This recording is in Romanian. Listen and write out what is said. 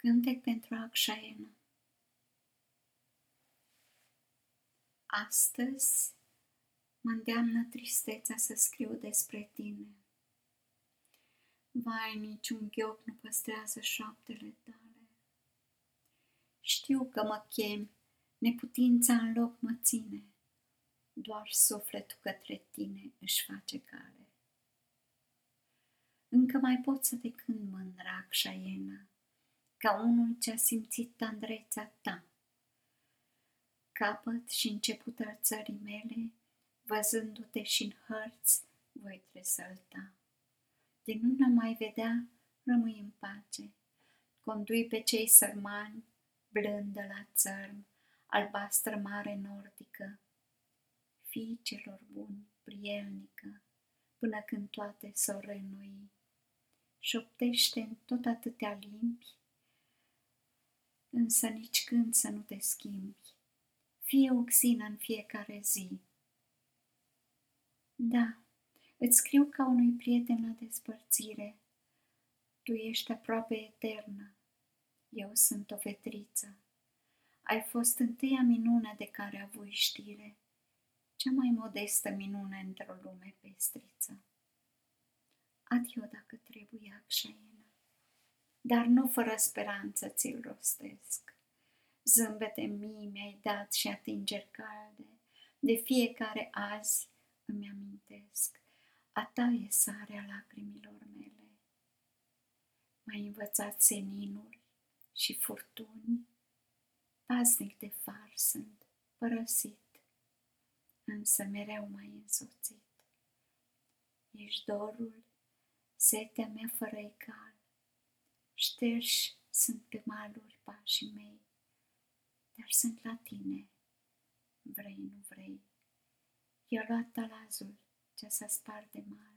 Cântec pentru Acșaena Astăzi mă îndeamnă tristețea să scriu despre tine. Vai, niciun ghioc nu păstrează șoaptele tale. Știu că mă chemi, neputința în loc mă ține, doar sufletul către tine își face cale. Încă mai pot să te cânt mândra Acșaiena, ca unul ce a simțit tandrețea ta. Capăt și început al țării mele, văzându-te și în hărți, voi tresălta. De nu mai vedea, rămâi în pace. Condui pe cei sărmani, blândă la țărm, albastră mare nordică, fii celor buni, prielnică, până când toate s-o renoi. Șoptește în tot atâtea limbi, însă nici când să nu te schimbi. Fie oxină în fiecare zi. Da, îți scriu ca unui prieten la despărțire. Tu ești aproape eternă. Eu sunt o vetriță. Ai fost întâia minune de care avui știre, cea mai modestă minune într-o lume pestriță. Adio dacă trebuie, Acșaien dar nu fără speranță ți-l rostesc. Zâmbete mii mi-ai dat și atingeri calde, de fiecare azi îmi amintesc, a ta e sarea lacrimilor mele. M-ai învățat seninuri și furtuni, paznic de far sunt, părăsit, însă mereu mai însoțit. Ești dorul, setea mea fără egal, Șterși sunt pe maluri pașii mei, dar sunt la tine, vrei, nu vrei. I-a luat talazul ce s-a spart de mare.